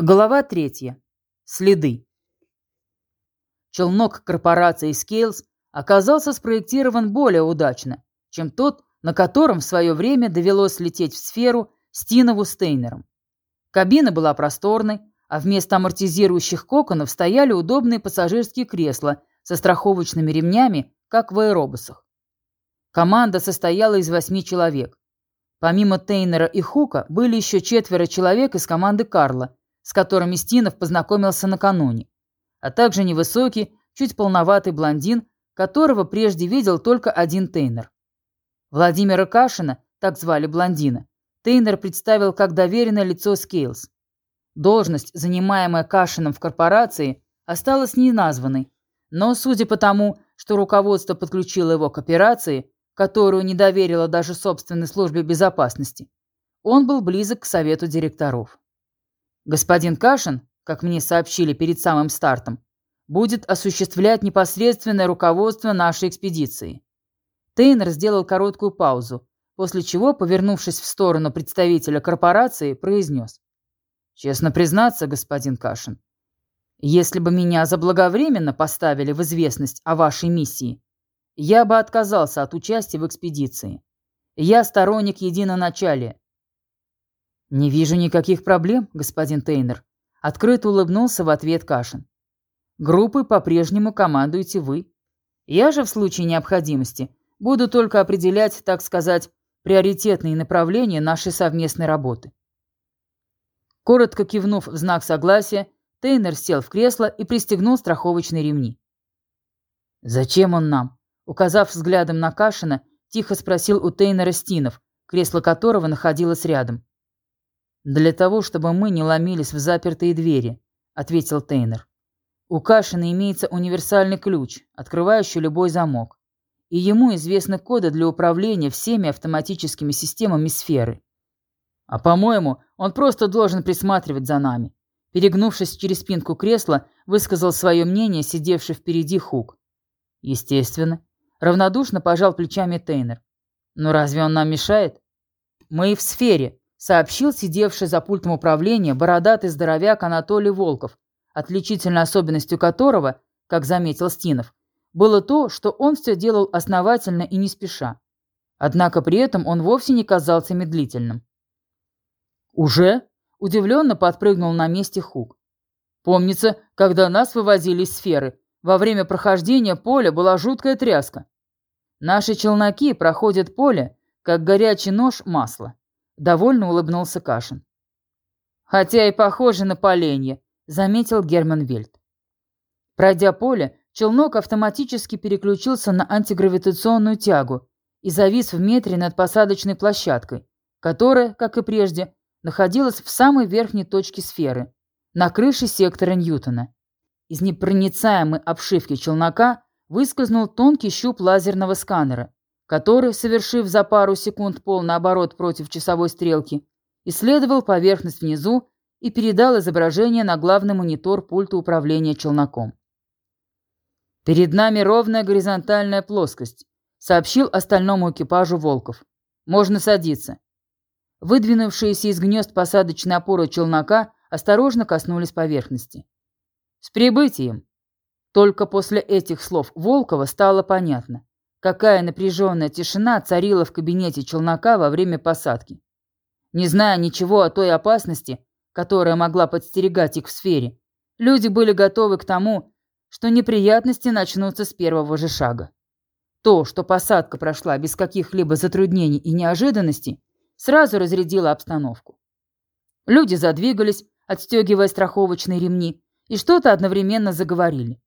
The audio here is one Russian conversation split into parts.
Глава третья. Следы. Челнок корпорации Scales оказался спроектирован более удачно, чем тот, на котором в свое время довелось лететь в сферу Стинову Стейнером. Кабина была просторной, а вместо амортизирующих коконов стояли удобные пассажирские кресла со страховочными ремнями, как в аэробусах. Команда состояла из восьми человек. Помимо Тейнера и Хука были еще четверо человек из команды Карла – с которыми Стинов познакомился накануне, а также невысокий, чуть полноватый блондин, которого прежде видел только один Тейнер. Владимира Кашина, так звали блондина, Тейнер представил как доверенное лицо Скейлс. Должность, занимаемая Кашином в корпорации, осталась неназванной, но, судя по тому, что руководство подключило его к операции, которую не доверило даже собственной службе безопасности, он был близок к совету директоров. Господин Кашин, как мне сообщили перед самым стартом, будет осуществлять непосредственное руководство нашей экспедиции. Тейнер сделал короткую паузу, после чего, повернувшись в сторону представителя корпорации, произнес. «Честно признаться, господин Кашин, если бы меня заблаговременно поставили в известность о вашей миссии, я бы отказался от участия в экспедиции. Я сторонник единоначалия «Не вижу никаких проблем, господин Тейнер», — открыто улыбнулся в ответ Кашин. «Группой по-прежнему командуете вы. Я же в случае необходимости буду только определять, так сказать, приоритетные направления нашей совместной работы». Коротко кивнув в знак согласия, Тейнер сел в кресло и пристегнул страховочные ремни. «Зачем он нам?» Указав взглядом на Кашина, тихо спросил у Тейнера Стинов, кресло которого находилось рядом. «Для того, чтобы мы не ломились в запертые двери», — ответил Тейнер. «У Кашина имеется универсальный ключ, открывающий любой замок. И ему известны коды для управления всеми автоматическими системами сферы. А по-моему, он просто должен присматривать за нами». Перегнувшись через спинку кресла, высказал свое мнение сидевший впереди Хук. «Естественно». Равнодушно пожал плечами Тейнер. «Но разве он нам мешает?» «Мы в сфере», сообщил сидевший за пультом управления бородатый здоровяк Анатолий Волков, отличительной особенностью которого, как заметил Стинов, было то, что он все делал основательно и не спеша. Однако при этом он вовсе не казался медлительным. «Уже?» – удивленно подпрыгнул на месте Хук. «Помнится, когда нас вывозили из сферы, во время прохождения поля была жуткая тряска. Наши челноки проходят поле, как горячий нож масла. Довольно улыбнулся Кашин. «Хотя и похоже на поленье», — заметил Герман Вельт. Пройдя поле, челнок автоматически переключился на антигравитационную тягу и завис в метре над посадочной площадкой, которая, как и прежде, находилась в самой верхней точке сферы, на крыше сектора Ньютона. Из непроницаемой обшивки челнока выскользнул тонкий щуп лазерного сканера который, совершив за пару секунд полный оборот против часовой стрелки, исследовал поверхность внизу и передал изображение на главный монитор пульта управления челноком. «Перед нами ровная горизонтальная плоскость», — сообщил остальному экипажу Волков. «Можно садиться». Выдвинувшиеся из гнезд посадочной опоры челнока осторожно коснулись поверхности. «С прибытием!» Только после этих слов Волкова стало понятно. Какая напряженная тишина царила в кабинете челнока во время посадки. Не зная ничего о той опасности, которая могла подстерегать их в сфере, люди были готовы к тому, что неприятности начнутся с первого же шага. То, что посадка прошла без каких-либо затруднений и неожиданностей, сразу разрядило обстановку. Люди задвигались, отстегивая страховочные ремни, и что-то одновременно заговорили.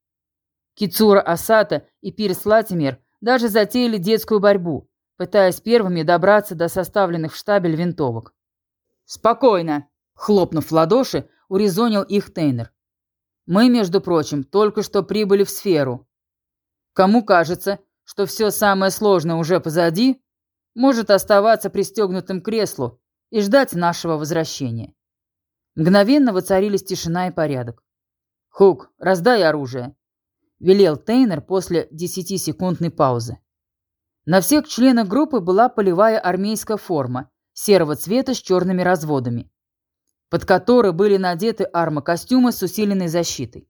Кицура Асата и Пирс Латимер даже затеяли детскую борьбу, пытаясь первыми добраться до составленных в штабель винтовок. «Спокойно!» — хлопнув в ладоши, урезонил их Тейнер. «Мы, между прочим, только что прибыли в сферу. Кому кажется, что все самое сложное уже позади, может оставаться пристегнутым к креслу и ждать нашего возвращения». Мгновенно воцарились тишина и порядок. «Хук, раздай оружие!» — велел Тейнер после десятисекундной паузы. На всех членах группы была полевая армейская форма, серого цвета с черными разводами. под которые были надеты армокостюмы с усиленной защитой.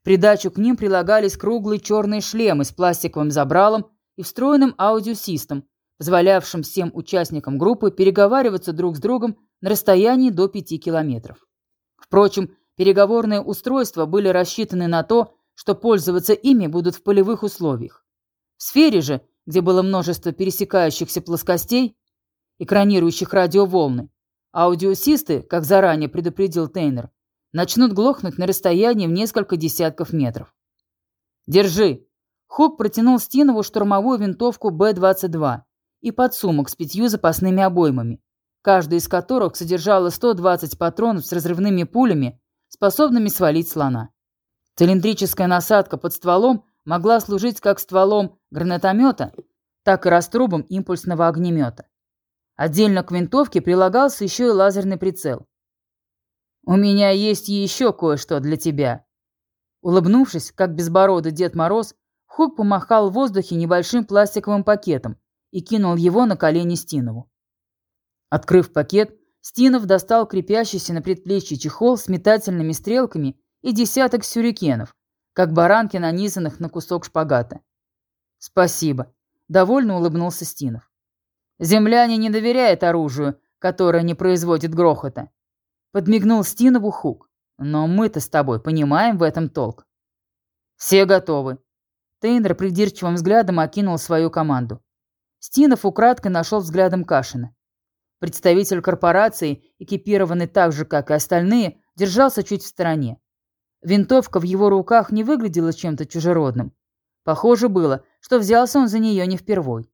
В придачу к ним прилагались круглые черные шлемы с пластиковым забралом и встроенным аудиосистом, позволявшим всем участникам группы переговариваться друг с другом на расстоянии до 5 километров. Впрочем, переговорные устройства были рассчитаны на то, что пользоваться ими будут в полевых условиях. В сфере же, где было множество пересекающихся плоскостей, экранирующих радиоволны, аудиосисты, как заранее предупредил Тейнер, начнут глохнуть на расстоянии в несколько десятков метров. «Держи!» Хук протянул Стинову штурмовую винтовку Б-22 и подсумок с пятью запасными обоймами, каждая из которых содержала 120 патронов с разрывными пулями, способными свалить слона. Цилиндрическая насадка под стволом могла служить как стволом гранатомета, так и раструбом импульсного огнемета. Отдельно к винтовке прилагался еще и лазерный прицел. «У меня есть еще кое-что для тебя». Улыбнувшись, как безбородый Дед Мороз, Хук помахал в воздухе небольшим пластиковым пакетом и кинул его на колени Стинову. Открыв пакет, Стинов достал крепящийся на предплечье чехол с метательными стрелками и десяток сюрикенов, как баранки, нанизанных на кусок шпагата. «Спасибо», — довольно улыбнулся Стинов. «Земляне не доверяют оружию, которое не производит грохота», — подмигнул Стинову Хук. «Но мы-то с тобой понимаем в этом толк». «Все готовы». Тейнер придирчивым взглядом окинул свою команду. Стинов украдкой нашел взглядом Кашина. Представитель корпорации, экипированный так же, как и остальные, держался чуть в стороне. Винтовка в его руках не выглядела чем-то чужеродным. Похоже было, что взялся он за нее не впервой.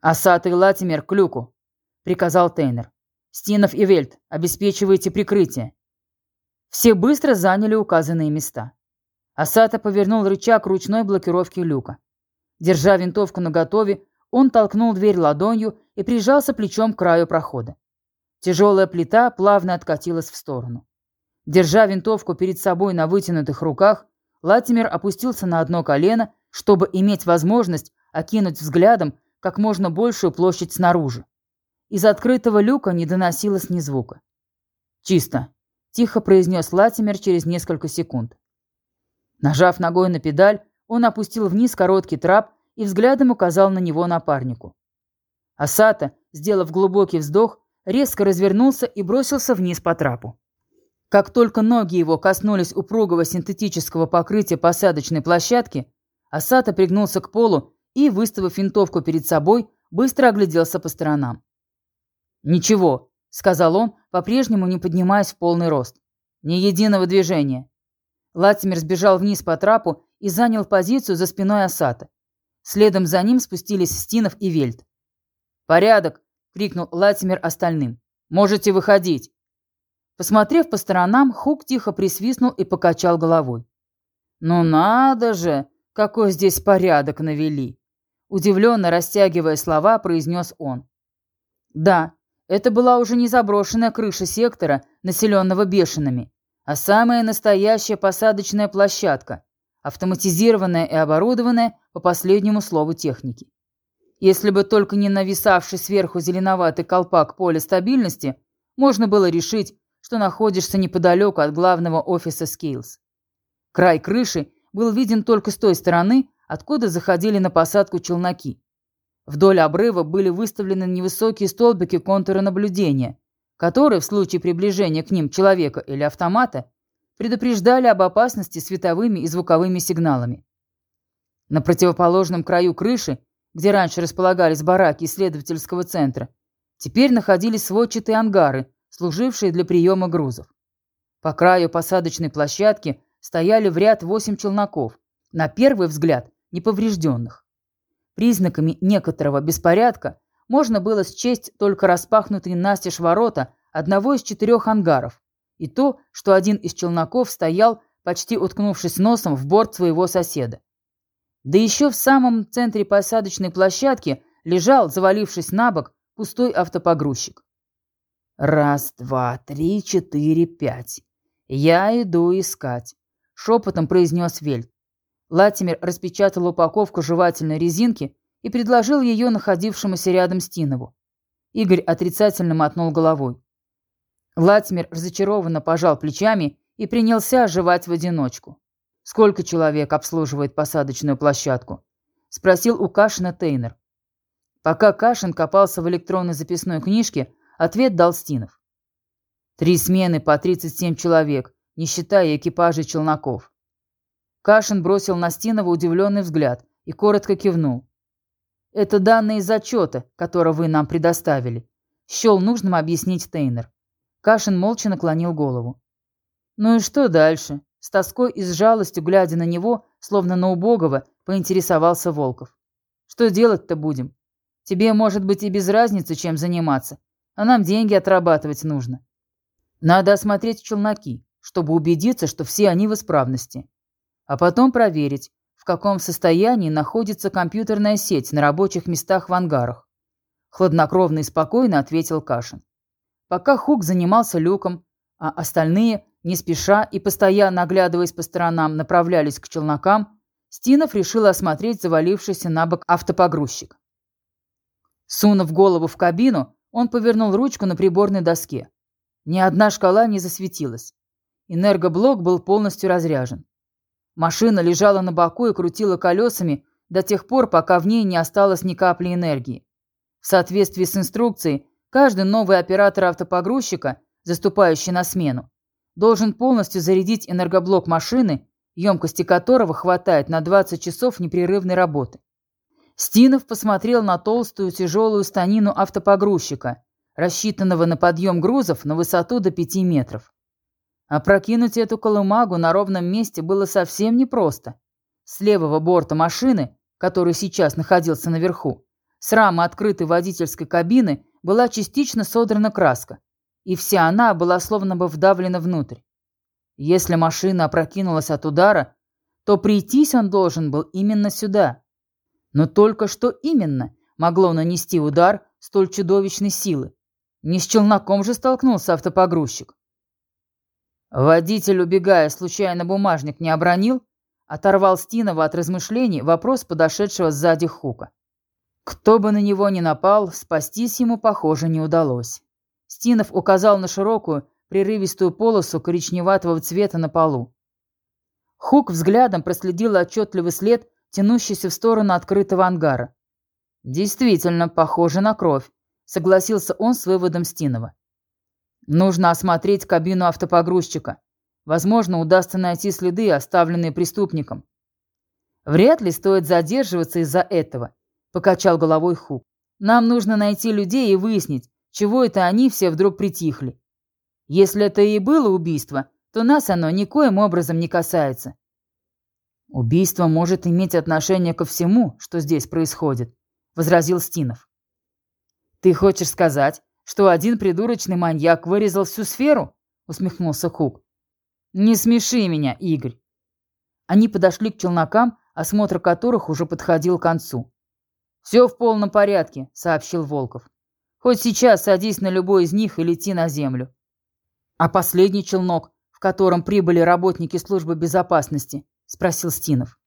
«Асат и Латимер к люку», — приказал Тейнер. «Стинов и Вельт, обеспечивайте прикрытие». Все быстро заняли указанные места. Асата повернул рычаг ручной блокировки люка. Держа винтовку наготове, он толкнул дверь ладонью и прижался плечом к краю прохода. Тяжелая плита плавно откатилась в сторону. Держа винтовку перед собой на вытянутых руках, Латимер опустился на одно колено, чтобы иметь возможность окинуть взглядом как можно большую площадь снаружи. Из открытого люка не доносилось ни звука. «Чисто», — тихо произнес Латимер через несколько секунд. Нажав ногой на педаль, он опустил вниз короткий трап и взглядом указал на него напарнику. Асата, сделав глубокий вздох, резко развернулся и бросился вниз по трапу. Как только ноги его коснулись упругого синтетического покрытия посадочной площадки, Асата пригнулся к полу и, выставив винтовку перед собой, быстро огляделся по сторонам. «Ничего», — сказал он, по-прежнему не поднимаясь в полный рост. «Ни единого движения». Латимер сбежал вниз по трапу и занял позицию за спиной Асата. Следом за ним спустились Стинов и Вельт. «Порядок!» — крикнул Латимер остальным. «Можете выходить!» Посмотрев по сторонам, Хук тихо присвистнул и покачал головой. «Ну надо же, какой здесь порядок навели!» Удивленно растягивая слова, произнес он. «Да, это была уже не заброшенная крыша сектора, населенного бешеными, а самая настоящая посадочная площадка, автоматизированная и оборудованная по последнему слову техники. Если бы только не нависавший сверху зеленоватый колпак поля стабильности, можно было решить, что находишься неподалеку от главного офиса Скейлс. Край крыши был виден только с той стороны, откуда заходили на посадку челноки. Вдоль обрыва были выставлены невысокие столбики контура наблюдения, которые в случае приближения к ним человека или автомата предупреждали об опасности световыми и звуковыми сигналами. На противоположном краю крыши, где раньше располагались бараки исследовательского центра, теперь находились сводчатые ангары, служившие для приема грузов. По краю посадочной площадки стояли в ряд восемь челноков, на первый взгляд неповрежденных. Признаками некоторого беспорядка можно было счесть только распахнутые настежь ворота одного из четырех ангаров, и то, что один из челноков стоял, почти уткнувшись носом в борт своего соседа. Да еще в самом центре посадочной площадки лежал, завалившись на бок, пустой автопогрузчик. «Раз, два, три, четыре, пять. Я иду искать», — шепотом произнес Вельт. Латимер распечатал упаковку жевательной резинки и предложил ее находившемуся рядом Стинову. Игорь отрицательно мотнул головой. Латимер разочарованно пожал плечами и принялся оживать в одиночку. «Сколько человек обслуживает посадочную площадку?» – спросил у Кашина Тейнер. Пока Кашин копался в электронной записной книжке, ответ дал Стинов. «Три смены по 37 человек, не считая экипажей челноков». Кашин бросил на Стинова удивленный взгляд и коротко кивнул. «Это данные из отчета, который вы нам предоставили», – счел нужным объяснить Тейнер. Кашин молча наклонил голову. «Ну и что дальше?» С тоской и с жалостью, глядя на него, словно на убогого, поинтересовался Волков. «Что делать-то будем? Тебе, может быть, и без разницы, чем заниматься, а нам деньги отрабатывать нужно. Надо осмотреть челноки, чтобы убедиться, что все они в исправности. А потом проверить, в каком состоянии находится компьютерная сеть на рабочих местах в ангарах. Хладнокровно и спокойно ответил Кашин. Пока Хук занимался люком, а остальные, не спеша и постоянно оглядываясь по сторонам, направлялись к челнокам, Стинов решил осмотреть завалившийся на бок автопогрузчик. Сунув голову в кабину, он повернул ручку на приборной доске. Ни одна шкала не засветилась. Энергоблок был полностью разряжен. Машина лежала на боку и крутила колесами до тех пор, пока в ней не осталось ни капли энергии. В соответствии с инструкцией, Каждый новый оператор автопогрузчика, заступающий на смену, должен полностью зарядить энергоблок машины, емкости которого хватает на 20 часов непрерывной работы. Стинов посмотрел на толстую тяжелую станину автопогрузчика, рассчитанного на подъем грузов на высоту до 5 метров. Опрокинуть эту колымагу на ровном месте было совсем непросто. С левого борта машины, который сейчас находился наверху, с рамы открытой водительской кабины была частично содрана краска, и вся она была словно бы вдавлена внутрь. Если машина опрокинулась от удара, то прийтись он должен был именно сюда. Но только что именно могло нанести удар столь чудовищной силы? Не с челноком же столкнулся автопогрузчик. Водитель, убегая, случайно бумажник не обронил, оторвал Стинова от размышлений вопрос подошедшего сзади Хука. Кто бы на него ни напал, спастись ему, похоже, не удалось. Стинов указал на широкую, прерывистую полосу коричневатого цвета на полу. Хук взглядом проследил отчетливый след, тянущийся в сторону открытого ангара. «Действительно, похоже на кровь», — согласился он с выводом Стинова. «Нужно осмотреть кабину автопогрузчика. Возможно, удастся найти следы, оставленные преступником. Вряд ли стоит задерживаться из-за этого. — покачал головой Хук. «Нам нужно найти людей и выяснить, чего это они все вдруг притихли. Если это и было убийство, то нас оно никоим образом не касается». «Убийство может иметь отношение ко всему, что здесь происходит», — возразил Стинов. «Ты хочешь сказать, что один придурочный маньяк вырезал всю сферу?» — усмехнулся Хук. «Не смеши меня, Игорь». Они подошли к челнокам, осмотр которых уже подходил к концу. «Все в полном порядке», — сообщил Волков. «Хоть сейчас садись на любой из них и лети на землю». «А последний челнок, в котором прибыли работники службы безопасности?» — спросил Стинов.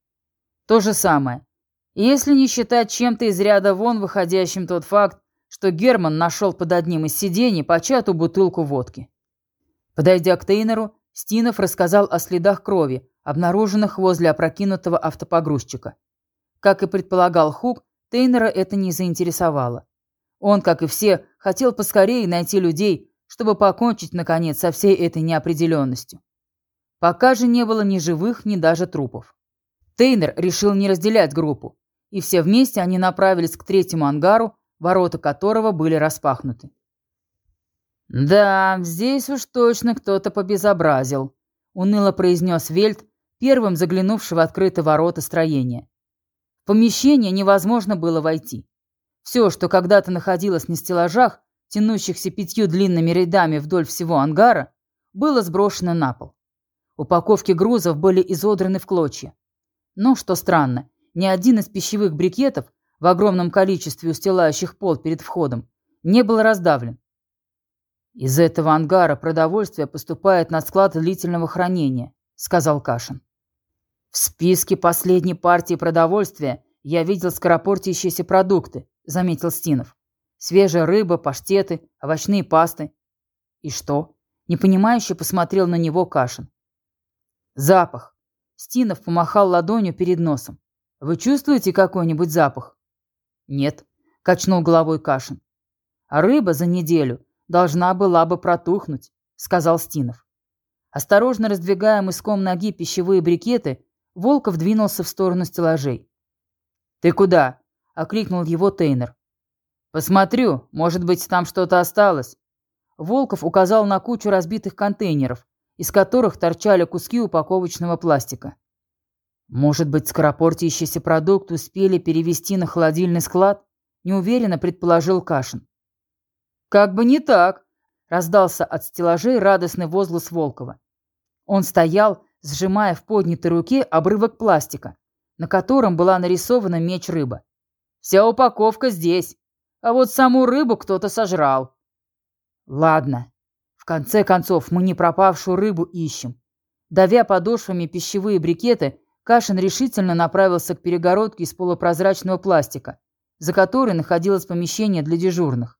«То же самое. Если не считать чем-то из ряда вон выходящим тот факт, что Герман нашел под одним из сидений початую бутылку водки». Подойдя к Тейнеру, Стинов рассказал о следах крови, обнаруженных возле опрокинутого автопогрузчика. Как и предполагал Хук, Тейнера это не заинтересовало. Он, как и все, хотел поскорее найти людей, чтобы покончить, наконец, со всей этой неопределенностью. Пока же не было ни живых, ни даже трупов. Тейнер решил не разделять группу, и все вместе они направились к третьему ангару, ворота которого были распахнуты. «Да, здесь уж точно кто-то побезобразил», — уныло произнес Вельт, первым заглянувший в открытые ворота строения. В помещение невозможно было войти. Все, что когда-то находилось на стеллажах, тянущихся пятью длинными рядами вдоль всего ангара, было сброшено на пол. Упаковки грузов были изодраны в клочья. Но, что странно, ни один из пищевых брикетов, в огромном количестве устилающих пол перед входом, не был раздавлен. «Из этого ангара продовольствие поступает на склад длительного хранения», — сказал Кашин. В списке последней партии продовольствия я видел скоропортящиеся продукты, заметил Стинов. Свежая рыба, паштеты, овощные пасты. И что? Непонимающе посмотрел на него Кашин. Запах. Стинов помахал ладонью перед носом. Вы чувствуете какой-нибудь запах? Нет, качнул головой Кашин. А рыба за неделю должна была бы протухнуть, сказал Стинов. Осторожно раздвигая мыском ноги пищевые брикеты, Волков двинулся в сторону стеллажей. «Ты куда?» — окликнул его Тейнер. «Посмотрю, может быть, там что-то осталось». Волков указал на кучу разбитых контейнеров, из которых торчали куски упаковочного пластика. Может быть, скоропортящийся продукт успели перевести на холодильный склад? Неуверенно предположил Кашин. Как бы не так, раздался от стеллажей радостный возглас Волкова. Он стоял, сжимая в поднятой руке обрывок пластика, на котором была нарисована меч-рыба. Вся упаковка здесь, а вот саму рыбу кто-то сожрал. Ладно, в конце концов, мы не пропавшую рыбу ищем. Давя подошвами пищевые брикеты, Кашин решительно направился к перегородке из полупрозрачного пластика, за которой находилось помещение для дежурных.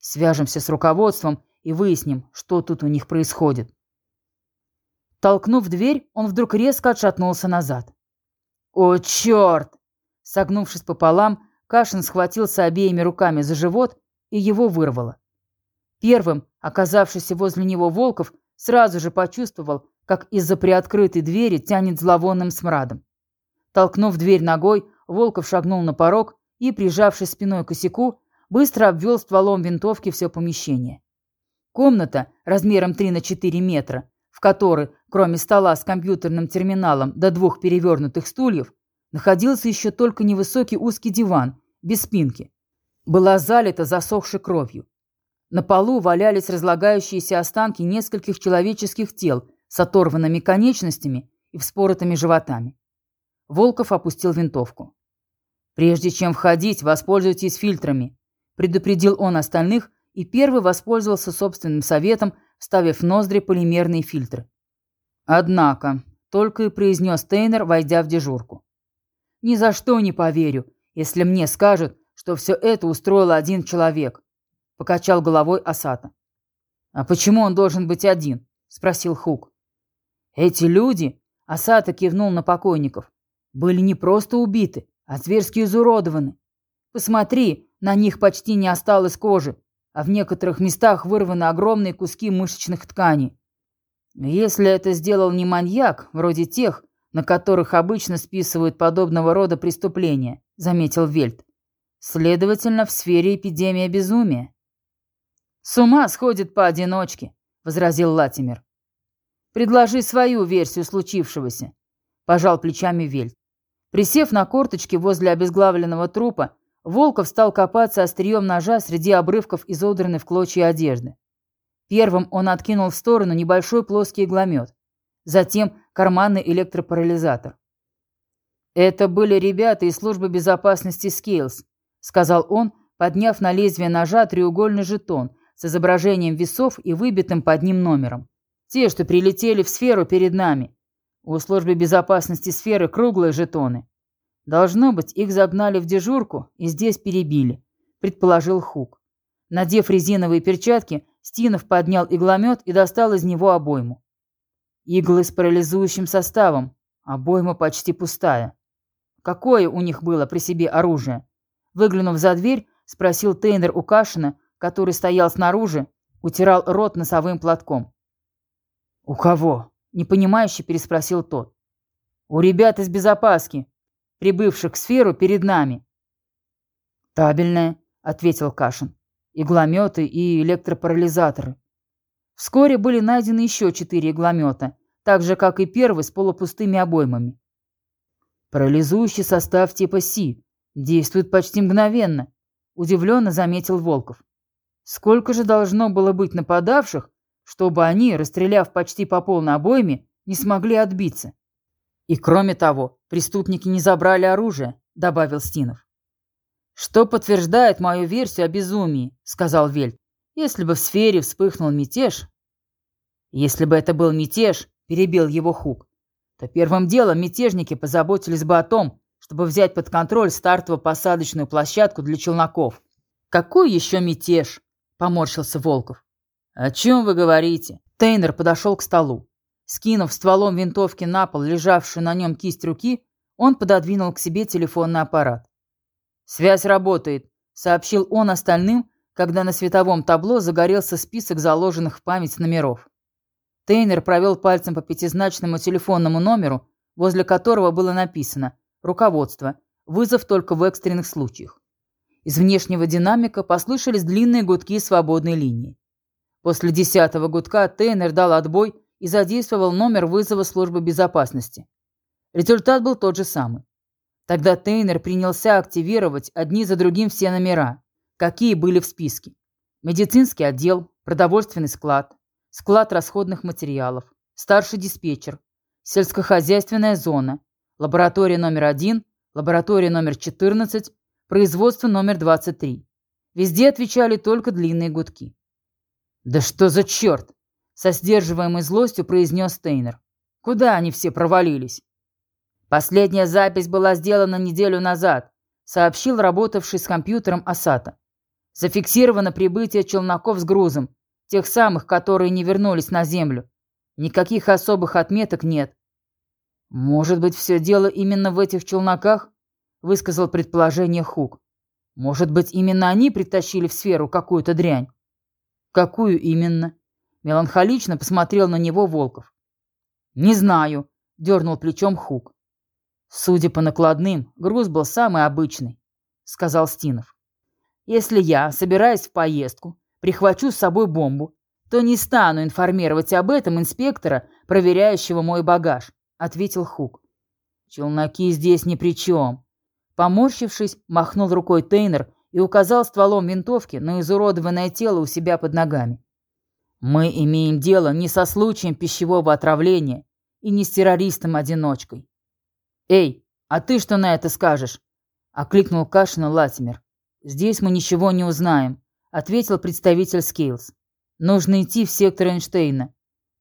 Свяжемся с руководством и выясним, что тут у них происходит. Толкнув дверь, он вдруг резко отшатнулся назад. «О, черт!» Согнувшись пополам, Кашин схватился обеими руками за живот и его вырвало. Первым, оказавшийся возле него Волков, сразу же почувствовал, как из-за приоткрытой двери тянет зловонным смрадом. Толкнув дверь ногой, Волков шагнул на порог и, прижавшись спиной к косяку, быстро обвел стволом винтовки все помещение. Комната размером 3 на 4 метра, в которой, кроме стола с компьютерным терминалом до двух перевернутых стульев, находился еще только невысокий узкий диван, без спинки, была залита засохшей кровью. На полу валялись разлагающиеся останки нескольких человеческих тел с оторванными конечностями и вспоротыми животами. Волков опустил винтовку. «Прежде чем входить, воспользуйтесь фильтрами», – предупредил он остальных и первый воспользовался собственным советом, вставив в ноздри полимерные фильтры. «Однако», – только и произнес Тейнер, войдя в дежурку. «Ни за что не поверю, если мне скажут, что все это устроил один человек. — покачал головой Асата. «А почему он должен быть один?» — спросил Хук. «Эти люди...» — Асата кивнул на покойников. «Были не просто убиты, а зверски изуродованы. Посмотри, на них почти не осталось кожи, а в некоторых местах вырваны огромные куски мышечных тканей. Если это сделал не маньяк, вроде тех, на которых обычно списывают подобного рода преступления», — заметил Вельт. «Следовательно, в сфере эпидемия безумия». «С ума сходит поодиночке», — возразил Латимер. «Предложи свою версию случившегося», — пожал плечами Вельт. Присев на корточки возле обезглавленного трупа, Волков стал копаться острием ножа среди обрывков изодранной в клочья одежды. Первым он откинул в сторону небольшой плоский игломет, затем карманный электропарализатор. «Это были ребята из службы безопасности Скейлс», — сказал он, подняв на лезвие ножа треугольный жетон — с изображением весов и выбитым под ним номером. Те, что прилетели в сферу перед нами. У службы безопасности сферы круглые жетоны. Должно быть, их загнали в дежурку и здесь перебили, предположил Хук. Надев резиновые перчатки, Стинов поднял игломет и достал из него обойму. Иглы с парализующим составом, обойма почти пустая. Какое у них было при себе оружие? Выглянув за дверь, спросил Тейнер у Кашина, который стоял снаружи, утирал рот носовым платком. «У кого?» – непонимающе переспросил тот. «У ребят из безопаски, прибывших в сферу перед нами». «Табельная», – ответил Кашин. «Иглометы и электропарализаторы». Вскоре были найдены еще четыре игломета, так же, как и первый с полупустыми обоймами. Парализующий состав типа Си действует почти мгновенно, удивленно заметил Волков. Сколько же должно было быть нападавших, чтобы они, расстреляв почти по полной обойме, не смогли отбиться? И кроме того, преступники не забрали оружие, добавил Стинов. Что подтверждает мою версию о безумии, сказал Вельт. Если бы в сфере вспыхнул мятеж... Если бы это был мятеж, перебил его Хук, то первым делом мятежники позаботились бы о том, чтобы взять под контроль стартово-посадочную площадку для челноков. Какой еще мятеж? Поморщился Волков. «О чем вы говорите?» Тейнер подошел к столу. Скинув стволом винтовки на пол лежавшую на нем кисть руки, он пододвинул к себе телефонный аппарат. «Связь работает», — сообщил он остальным, когда на световом табло загорелся список заложенных в память номеров. Тейнер провел пальцем по пятизначному телефонному номеру, возле которого было написано «Руководство. Вызов только в экстренных случаях». Из внешнего динамика послышались длинные гудки свободной линии. После десятого гудка Тейнер дал отбой и задействовал номер вызова службы безопасности. Результат был тот же самый. Тогда Тейнер принялся активировать одни за другим все номера, какие были в списке. Медицинский отдел, продовольственный склад, склад расходных материалов, старший диспетчер, сельскохозяйственная зона, лаборатория номер один, лаборатория номер 14, производство номер 23. Везде отвечали только длинные гудки. «Да что за черт!» — со сдерживаемой злостью произнес Тейнер. «Куда они все провалились?» «Последняя запись была сделана неделю назад», — сообщил работавший с компьютером Асата. «Зафиксировано прибытие челноков с грузом, тех самых, которые не вернулись на Землю. Никаких особых отметок нет». «Может быть, все дело именно в этих челноках?» — высказал предположение Хук. «Может быть, именно они притащили в сферу какую-то дрянь?» «Какую именно?» Меланхолично посмотрел на него Волков. «Не знаю», — дернул плечом Хук. «Судя по накладным, груз был самый обычный», — сказал Стинов. «Если я, собираясь в поездку, прихвачу с собой бомбу, то не стану информировать об этом инспектора, проверяющего мой багаж», — ответил Хук. «Челноки здесь ни при чем». Поморщившись, махнул рукой Тейнер и указал стволом винтовки на изуродованное тело у себя под ногами. «Мы имеем дело не со случаем пищевого отравления и не с террористом-одиночкой. «Эй, а ты что на это скажешь?» — окликнул Кашина Латимер. «Здесь мы ничего не узнаем», — ответил представитель Скейлс. «Нужно идти в сектор Эйнштейна.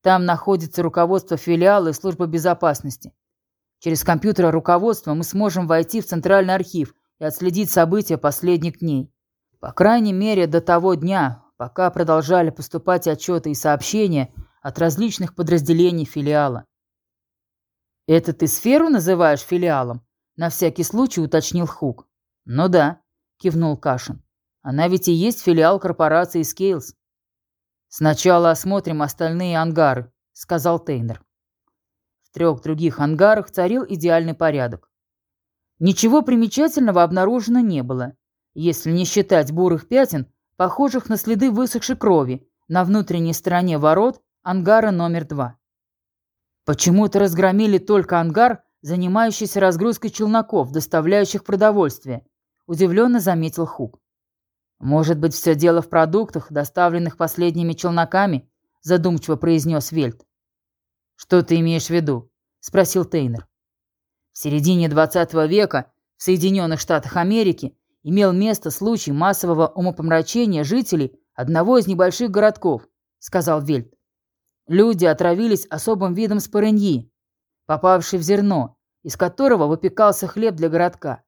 Там находится руководство филиала и служба безопасности. Через компьютер руководства мы сможем войти в центральный архив и отследить события последних дней. По крайней мере, до того дня, пока продолжали поступать отчеты и сообщения от различных подразделений филиала. «Это ты сферу называешь филиалом?» На всякий случай уточнил Хук. «Ну да», — кивнул Кашин. «Она ведь и есть филиал корпорации Scales». «Сначала осмотрим остальные ангары», — сказал Тейнер. Трех других ангарах царил идеальный порядок. Ничего примечательного обнаружено не было, если не считать бурых пятен, похожих на следы высохшей крови на внутренней стороне ворот ангара номер два. Почему-то разгромили только ангар, занимающийся разгрузкой челноков, доставляющих продовольствие, удивленно заметил Хук. Может быть, все дело в продуктах, доставленных последними челноками, задумчиво произнес Вельт. Что ты имеешь в виду? спросил Тейнер. В середине 20 века в Соединенных Штатах Америки имел место случай массового умопомрачения жителей одного из небольших городков, сказал Вельт. Люди отравились особым видом спорыньи, попавшей в зерно, из которого выпекался хлеб для городка.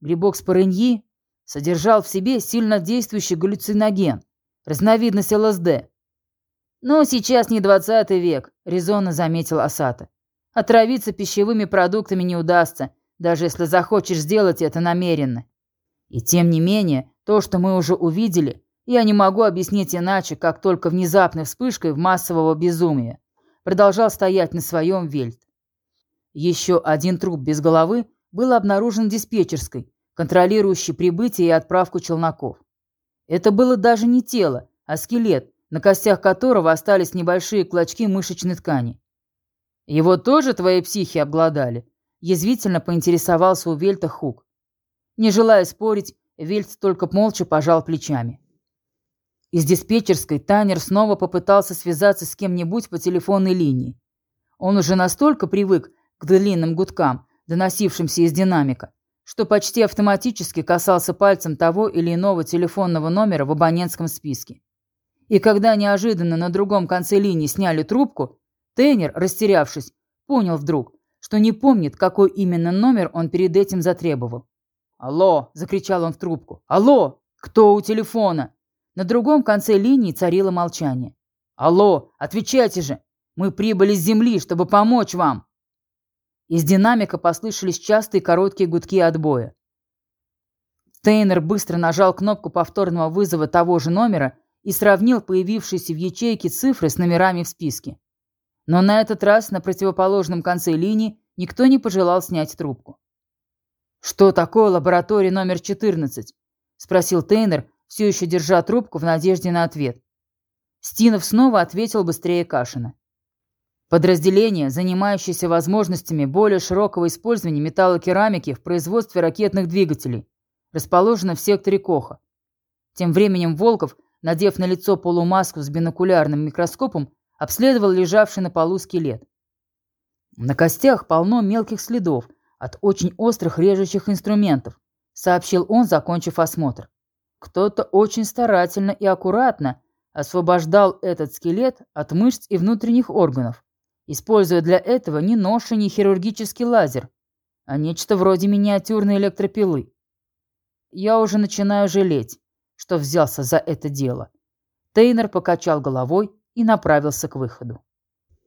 Грибок спорыньи содержал в себе сильно действующий галлюциноген, разновидность ЛСД. «Но сейчас не двадцатый век», — резонно заметил Асата. «Отравиться пищевыми продуктами не удастся, даже если захочешь сделать это намеренно. И тем не менее, то, что мы уже увидели, я не могу объяснить иначе, как только внезапной вспышкой массового безумия. Продолжал стоять на своем вельт. Еще один труп без головы был обнаружен диспетчерской, контролирующей прибытие и отправку челноков. Это было даже не тело, а скелет, на костях которого остались небольшие клочки мышечной ткани. «Его тоже твои психи обглодали?» Язвительно поинтересовался у Вельта Хук. Не желая спорить, Вельт только молча пожал плечами. Из диспетчерской Танер снова попытался связаться с кем-нибудь по телефонной линии. Он уже настолько привык к длинным гудкам, доносившимся из динамика, что почти автоматически касался пальцем того или иного телефонного номера в абонентском списке. И когда неожиданно на другом конце линии сняли трубку, Тейнер, растерявшись, понял вдруг, что не помнит, какой именно номер он перед этим затребовал. «Алло!» – закричал он в трубку. «Алло! Кто у телефона?» На другом конце линии царило молчание. «Алло, отвечайте же! Мы прибыли с Земли, чтобы помочь вам!» Из динамика послышались частые короткие гудки отбоя. Тейнер быстро нажал кнопку повторного вызова того же номера и сравнил появившиеся в ячейке цифры с номерами в списке. Но на этот раз на противоположном конце линии никто не пожелал снять трубку. «Что такое лаборатория номер 14?» – спросил Тейнер, все еще держа трубку в надежде на ответ. Стинов снова ответил быстрее Кашина. Подразделение, занимающееся возможностями более широкого использования металлокерамики в производстве ракетных двигателей, расположено в секторе Коха. Тем временем Волков, надев на лицо полумаску с бинокулярным микроскопом, обследовал лежавший на полу скелет. На костях полно мелких следов от очень острых режущих инструментов, сообщил он, закончив осмотр. Кто-то очень старательно и аккуратно освобождал этот скелет от мышц и внутренних органов, используя для этого не нож и не хирургический лазер, а нечто вроде миниатюрной электропилы. Я уже начинаю жалеть, что взялся за это дело. Тейнер покачал головой и направился к выходу.